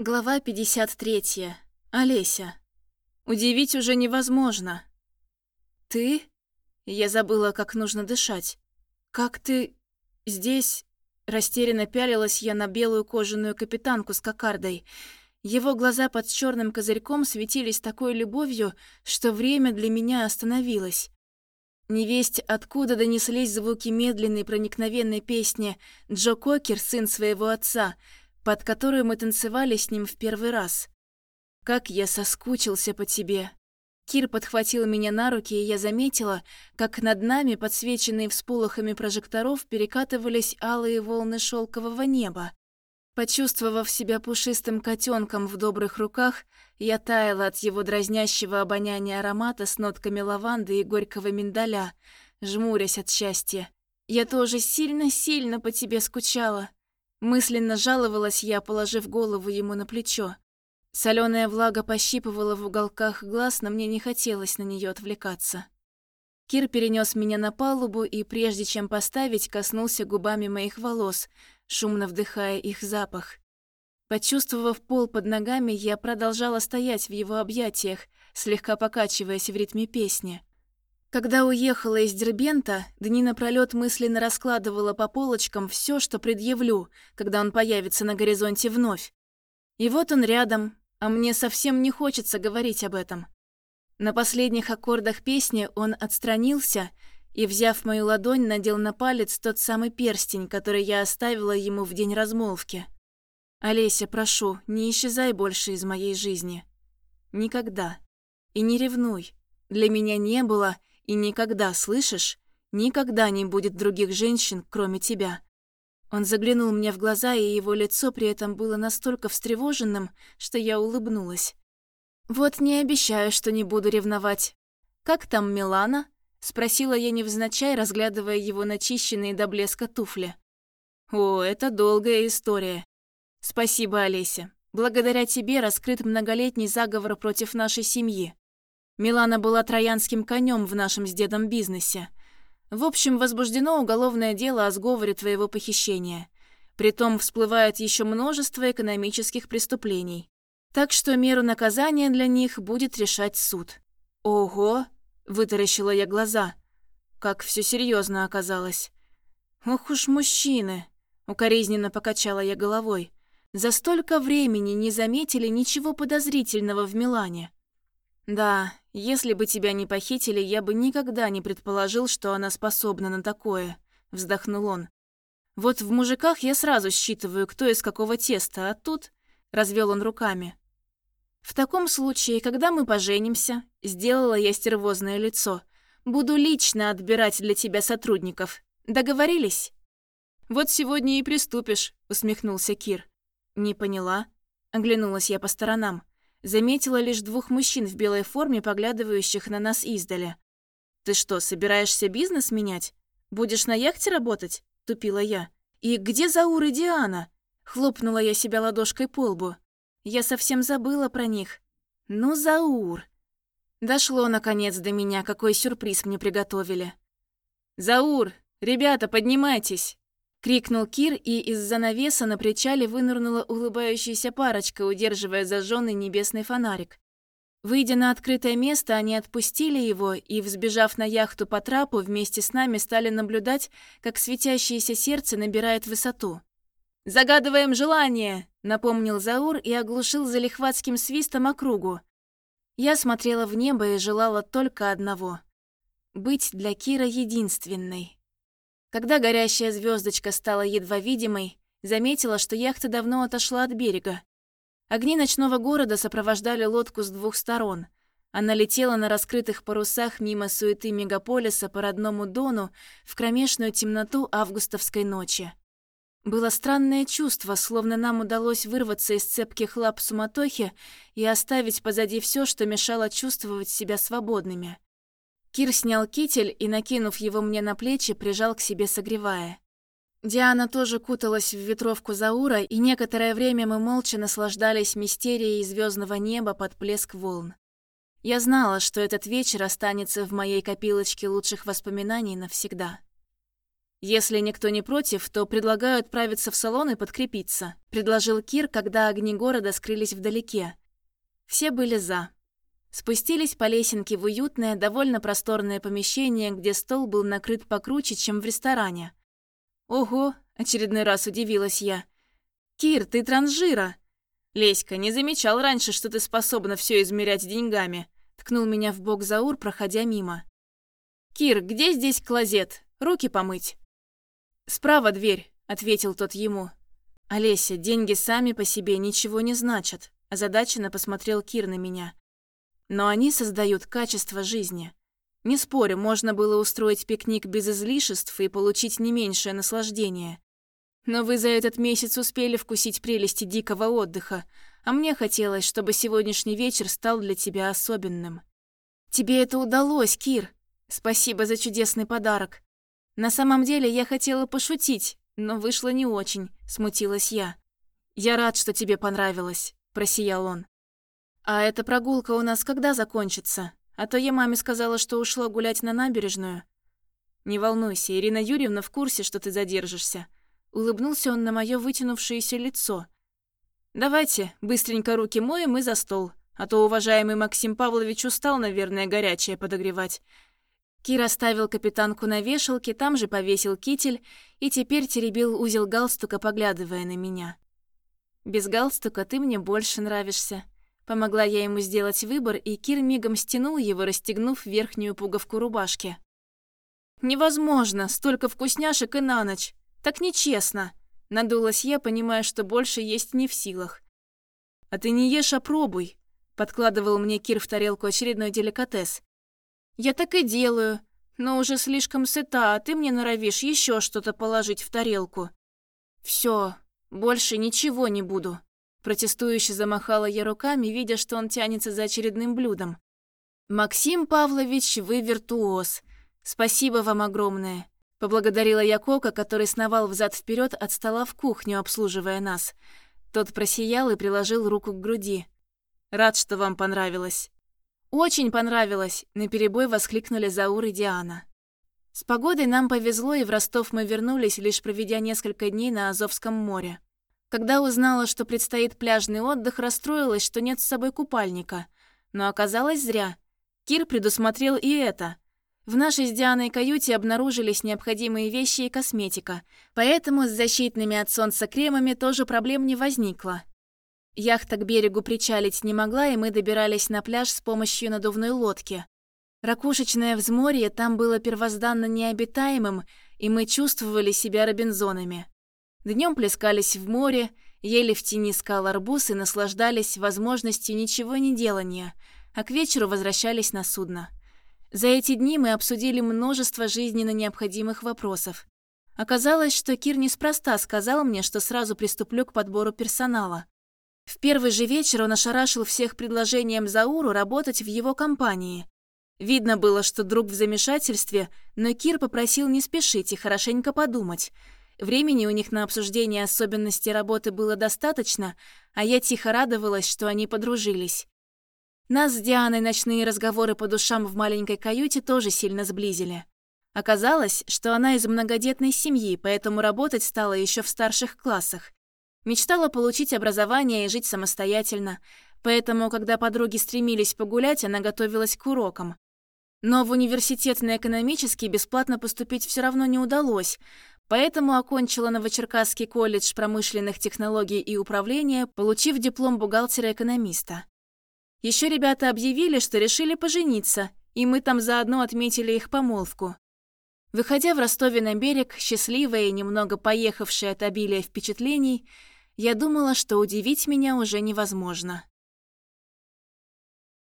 Глава 53. Олеся. Удивить уже невозможно. Ты? Я забыла, как нужно дышать. Как ты здесь? Растерянно пялилась я на белую кожаную капитанку с кокардой. Его глаза под черным козырьком светились такой любовью, что время для меня остановилось. Невесть, откуда донеслись звуки медленной проникновенной песни «Джо Кокер, сын своего отца», под которую мы танцевали с ним в первый раз. Как я соскучился по тебе. Кир подхватил меня на руки, и я заметила, как над нами, подсвеченные всполохами прожекторов, перекатывались алые волны шелкового неба. Почувствовав себя пушистым котенком в добрых руках, я таяла от его дразнящего обоняния аромата с нотками лаванды и горького миндаля, жмурясь от счастья. Я тоже сильно-сильно по тебе скучала. Мысленно жаловалась я, положив голову ему на плечо. Соленая влага пощипывала в уголках глаз, но мне не хотелось на нее отвлекаться. Кир перенес меня на палубу и, прежде чем поставить, коснулся губами моих волос, шумно вдыхая их запах. Почувствовав пол под ногами, я продолжала стоять в его объятиях, слегка покачиваясь в ритме песни. Когда уехала из Дербента, дни напролёт мысленно раскладывала по полочкам все, что предъявлю, когда он появится на горизонте вновь. И вот он рядом, а мне совсем не хочется говорить об этом. На последних аккордах песни он отстранился и, взяв мою ладонь, надел на палец тот самый перстень, который я оставила ему в день размолвки. «Олеся, прошу, не исчезай больше из моей жизни. Никогда. И не ревнуй. Для меня не было и никогда, слышишь? Никогда не будет других женщин, кроме тебя. Он заглянул мне в глаза, и его лицо при этом было настолько встревоженным, что я улыбнулась. «Вот не обещаю, что не буду ревновать. Как там Милана?» — спросила я невзначай, разглядывая его начищенные до блеска туфли. «О, это долгая история. Спасибо, Олеся. Благодаря тебе раскрыт многолетний заговор против нашей семьи. Милана была троянским конем в нашем с дедом бизнесе. В общем, возбуждено уголовное дело о сговоре твоего похищения. Притом всплывает еще множество экономических преступлений. Так что меру наказания для них будет решать суд. Ого, вытаращила я глаза. Как все серьезно оказалось. Ох уж мужчины, укоризненно покачала я головой. За столько времени не заметили ничего подозрительного в Милане. Да, если бы тебя не похитили, я бы никогда не предположил, что она способна на такое, вздохнул он. Вот в мужиках я сразу считываю, кто из какого теста, а тут развел он руками. В таком случае, когда мы поженимся, сделала я стервозное лицо. Буду лично отбирать для тебя сотрудников. Договорились? Вот сегодня и приступишь, усмехнулся Кир. Не поняла, оглянулась я по сторонам. Заметила лишь двух мужчин в белой форме, поглядывающих на нас издали. «Ты что, собираешься бизнес менять? Будешь на яхте работать?» – тупила я. «И где Заур и Диана?» – хлопнула я себя ладошкой по лбу. Я совсем забыла про них. «Ну, Заур!» Дошло, наконец, до меня, какой сюрприз мне приготовили. «Заур! Ребята, поднимайтесь!» Крикнул Кир, и из-за навеса на причале вынырнула улыбающаяся парочка, удерживая зажженный небесный фонарик. Выйдя на открытое место, они отпустили его и, взбежав на яхту по трапу, вместе с нами стали наблюдать, как светящееся сердце набирает высоту. «Загадываем желание!» — напомнил Заур и оглушил залихватским свистом округу. Я смотрела в небо и желала только одного — быть для Кира единственной. Когда горящая звездочка стала едва видимой, заметила, что яхта давно отошла от берега. Огни ночного города сопровождали лодку с двух сторон. Она летела на раскрытых парусах мимо суеты мегаполиса по родному Дону в кромешную темноту августовской ночи. Было странное чувство, словно нам удалось вырваться из цепких лап суматохи и оставить позади все, что мешало чувствовать себя свободными. Кир снял китель и, накинув его мне на плечи, прижал к себе, согревая. Диана тоже куталась в ветровку Заура, и некоторое время мы молча наслаждались мистерией звездного неба под плеск волн. Я знала, что этот вечер останется в моей копилочке лучших воспоминаний навсегда. Если никто не против, то предлагаю отправиться в салон и подкрепиться», — предложил Кир, когда огни города скрылись вдалеке. Все были «за». Спустились по лесенке в уютное, довольно просторное помещение, где стол был накрыт покруче, чем в ресторане. «Ого!» — очередной раз удивилась я. «Кир, ты транжира!» «Леська, не замечал раньше, что ты способна все измерять деньгами», — ткнул меня в бок Заур, проходя мимо. «Кир, где здесь клозет? Руки помыть?» «Справа дверь», — ответил тот ему. «Олеся, деньги сами по себе ничего не значат», — озадаченно посмотрел Кир на меня. «Но они создают качество жизни. Не спорю, можно было устроить пикник без излишеств и получить не меньшее наслаждение. Но вы за этот месяц успели вкусить прелести дикого отдыха, а мне хотелось, чтобы сегодняшний вечер стал для тебя особенным. Тебе это удалось, Кир. Спасибо за чудесный подарок. На самом деле я хотела пошутить, но вышло не очень, смутилась я. Я рад, что тебе понравилось, просиял он. А эта прогулка у нас когда закончится? А то я маме сказала, что ушла гулять на набережную. Не волнуйся, Ирина Юрьевна в курсе, что ты задержишься. Улыбнулся он на мое вытянувшееся лицо. «Давайте, быстренько руки моем и за стол, а то уважаемый Максим Павлович устал, наверное, горячее подогревать». Кир оставил капитанку на вешалке, там же повесил китель и теперь теребил узел галстука, поглядывая на меня. «Без галстука ты мне больше нравишься». Помогла я ему сделать выбор, и Кир мигом стянул его, расстегнув верхнюю пуговку рубашки. «Невозможно, столько вкусняшек и на ночь!» Так нечестно. Надулась я, понимая, что больше есть не в силах. А ты не ешь, а пробуй. Подкладывал мне Кир в тарелку очередной деликатес. Я так и делаю, но уже слишком сыта, а ты мне норовишь еще что-то положить в тарелку. Все, больше ничего не буду. Протестующе замахала я руками, видя, что он тянется за очередным блюдом. «Максим Павлович, вы виртуоз. Спасибо вам огромное. Поблагодарила я Кока, который сновал взад вперед от стола в кухню, обслуживая нас. Тот просиял и приложил руку к груди. «Рад, что вам понравилось». «Очень понравилось!» — наперебой воскликнули Заур и Диана. С погодой нам повезло, и в Ростов мы вернулись, лишь проведя несколько дней на Азовском море. Когда узнала, что предстоит пляжный отдых, расстроилась, что нет с собой купальника. Но оказалось зря. Кир предусмотрел и это. В нашей с Дианой каюте обнаружились необходимые вещи и косметика, поэтому с защитными от солнца кремами тоже проблем не возникло. Яхта к берегу причалить не могла, и мы добирались на пляж с помощью надувной лодки. Ракушечное взморье там было первозданно необитаемым, и мы чувствовали себя робинзонами. Днем плескались в море, ели в тени скал арбуз и наслаждались возможностью ничего не делания, а к вечеру возвращались на судно. За эти дни мы обсудили множество жизненно необходимых вопросов. Оказалось, что Кир неспроста сказал мне, что сразу приступлю к подбору персонала. В первый же вечер он ошарашил всех предложением Зауру работать в его компании. Видно было, что друг в замешательстве, но Кир попросил не спешить и хорошенько подумать. Времени у них на обсуждение особенностей работы было достаточно, а я тихо радовалась, что они подружились. Нас с Дианой ночные разговоры по душам в маленькой каюте тоже сильно сблизили. Оказалось, что она из многодетной семьи, поэтому работать стала еще в старших классах. Мечтала получить образование и жить самостоятельно, поэтому, когда подруги стремились погулять, она готовилась к урокам. Но в университет на экономический бесплатно поступить все равно не удалось, поэтому окончила Новочеркасский колледж промышленных технологий и управления, получив диплом бухгалтера-экономиста. Еще ребята объявили, что решили пожениться, и мы там заодно отметили их помолвку. Выходя в Ростове на берег, счастливая и немного поехавшая от обилия впечатлений, я думала, что удивить меня уже невозможно.